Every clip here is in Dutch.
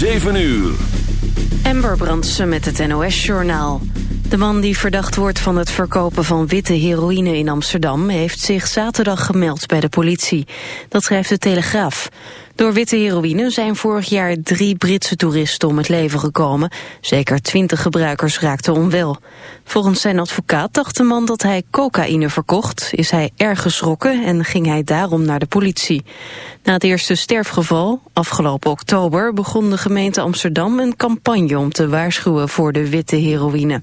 7 uur. Amber Brandsen met het NOS-journaal. De man die verdacht wordt van het verkopen van witte heroïne in Amsterdam... heeft zich zaterdag gemeld bij de politie. Dat schrijft de Telegraaf. Door witte heroïne zijn vorig jaar drie Britse toeristen om het leven gekomen. Zeker twintig gebruikers raakten onwel. Volgens zijn advocaat dacht de man dat hij cocaïne verkocht. Is hij erg geschrokken en ging hij daarom naar de politie. Na het eerste sterfgeval, afgelopen oktober, begon de gemeente Amsterdam een campagne om te waarschuwen voor de witte heroïne.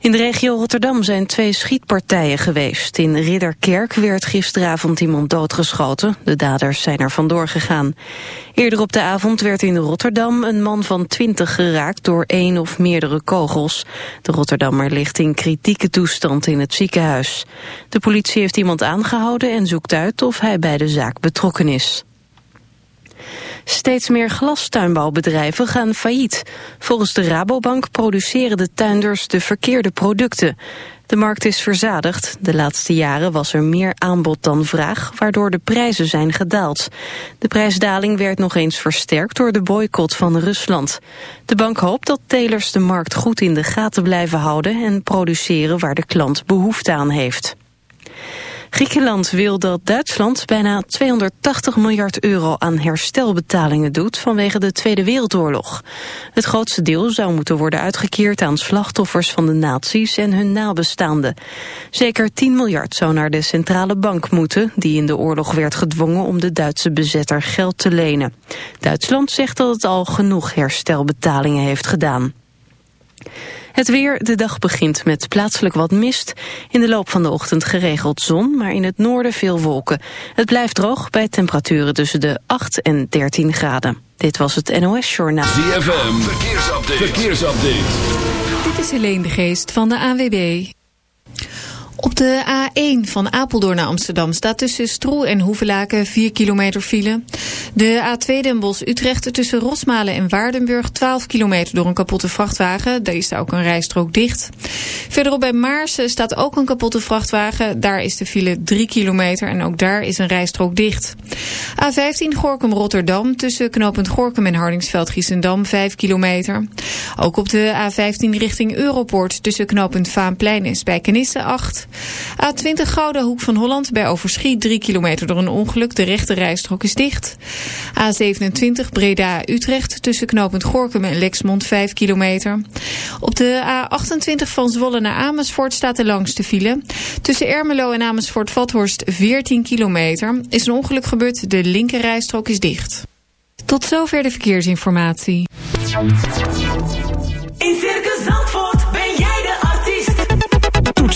In de regio Rotterdam zijn twee schietpartijen geweest. In Ridderkerk werd gisteravond iemand doodgeschoten. De daders zijn er vandoor gegaan. Eerder op de avond werd in Rotterdam een man van 20 geraakt door één of meerdere kogels. De Rotterdammer ligt in kritieke toestand in het ziekenhuis. De politie heeft iemand aangehouden en zoekt uit of hij bij de zaak betrokken is. Steeds meer glastuinbouwbedrijven gaan failliet. Volgens de Rabobank produceren de tuinders de verkeerde producten. De markt is verzadigd. De laatste jaren was er meer aanbod dan vraag, waardoor de prijzen zijn gedaald. De prijsdaling werd nog eens versterkt door de boycott van Rusland. De bank hoopt dat telers de markt goed in de gaten blijven houden en produceren waar de klant behoefte aan heeft. Griekenland wil dat Duitsland bijna 280 miljard euro aan herstelbetalingen doet vanwege de Tweede Wereldoorlog. Het grootste deel zou moeten worden uitgekeerd aan slachtoffers van de nazi's en hun nabestaanden. Zeker 10 miljard zou naar de centrale bank moeten, die in de oorlog werd gedwongen om de Duitse bezetter geld te lenen. Duitsland zegt dat het al genoeg herstelbetalingen heeft gedaan. Het weer, de dag begint met plaatselijk wat mist. In de loop van de ochtend geregeld zon, maar in het noorden veel wolken. Het blijft droog bij temperaturen tussen de 8 en 13 graden. Dit was het NOS Journaal. ZFM, verkeersupdate. verkeersupdate. Dit is Helene de Geest van de AWB. Op de A1 van Apeldoorn naar Amsterdam staat tussen Stroe en Hoevelaken 4 kilometer file. De A2 Den Bosch-Utrecht tussen Rosmalen en Waardenburg 12 kilometer door een kapotte vrachtwagen. Daar is daar ook een rijstrook dicht. Verderop bij Maarsen staat ook een kapotte vrachtwagen. Daar is de file 3 kilometer en ook daar is een rijstrook dicht. A15 Gorkum-Rotterdam tussen knooppunt Gorkum en Hardingsveld-Giessendam 5 kilometer. Ook op de A15 richting Europort tussen knooppunt Vaanplein en Spijkenisse 8. A20 Gouden Hoek van Holland bij Overschiet 3 kilometer door een ongeluk. De rechte rijstrook is dicht. A27 Breda Utrecht tussen knooppunt Gorkum en Lexmond 5 kilometer. Op de A28 van Zwolle naar Amersfoort staat de langste file. Tussen Ermelo en Amersfoort-Vathorst 14 kilometer. Is een ongeluk gebeurd, de linker rijstrook is dicht. Tot zover de verkeersinformatie.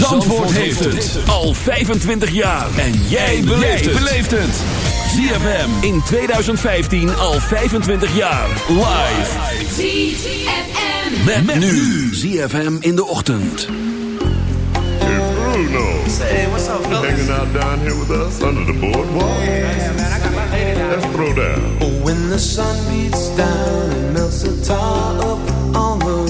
Zandvoort heeft het al 25 jaar. En jij beleeft het. ZFM in 2015 al 25 jaar. Live. ZFM. Met, met nu ZFM in de ochtend. Bruno. Hey, what's up, fellas? Hanging out down here with us under the boardwalk. Yeah, man, I got my lady down. Let's throw down. When the sun beats down and melts the tar up on the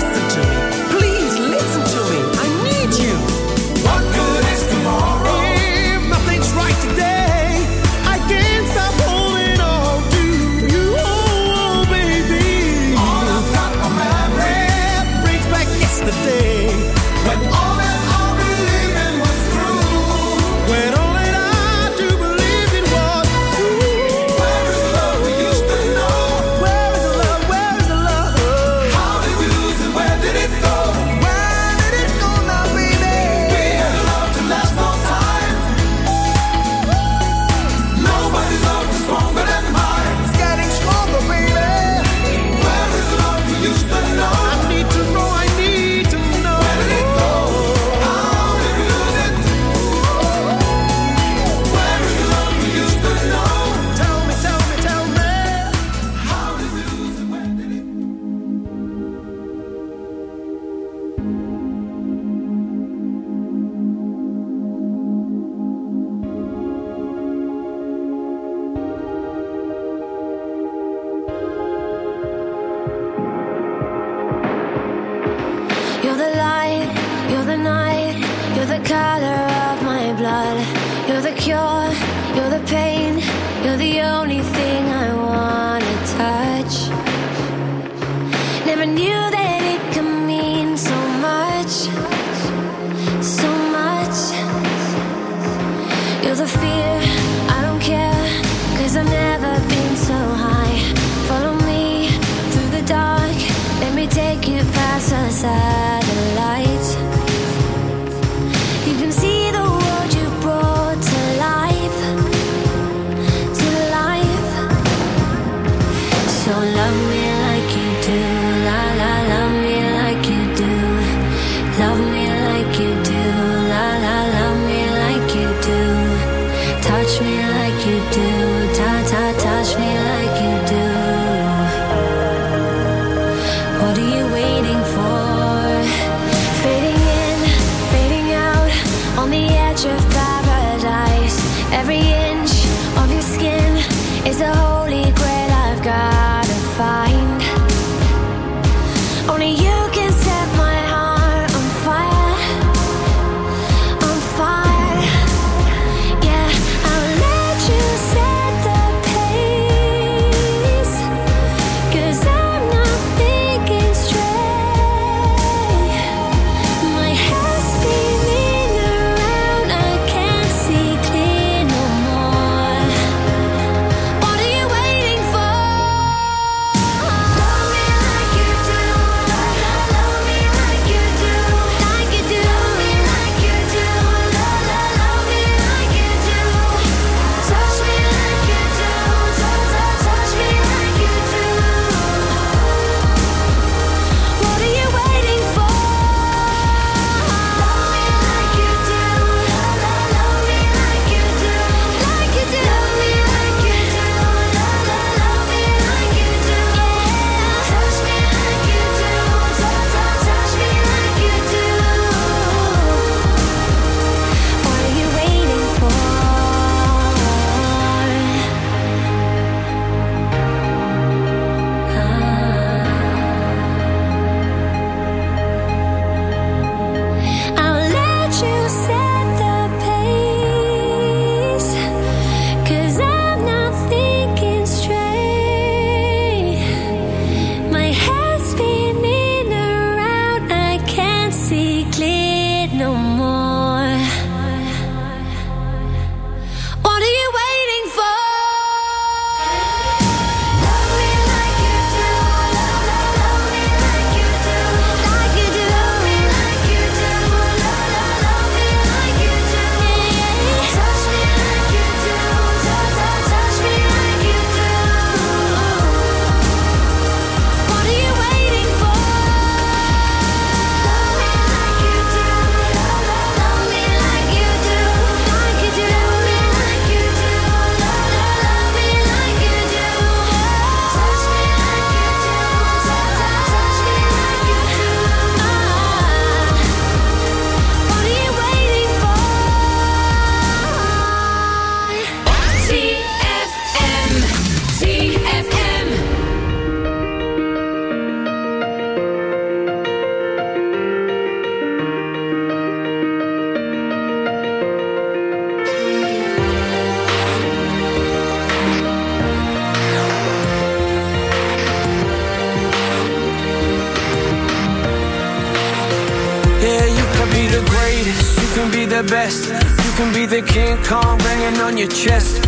Your chest.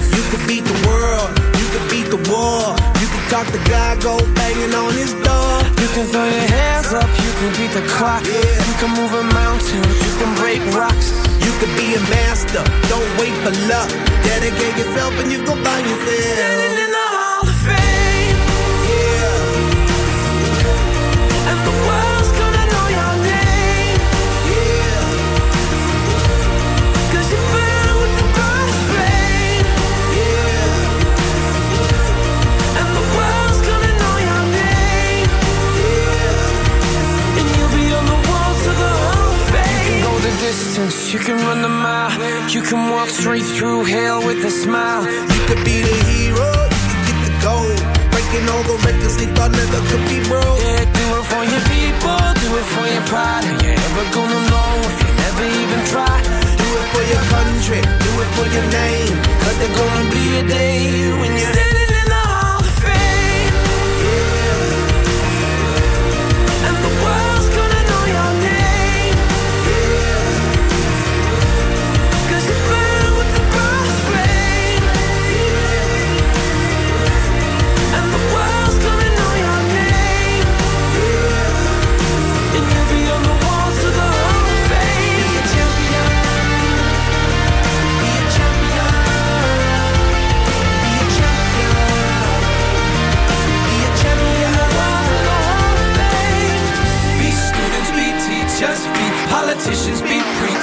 There's gonna be a day when you're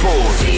forward.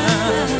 ocean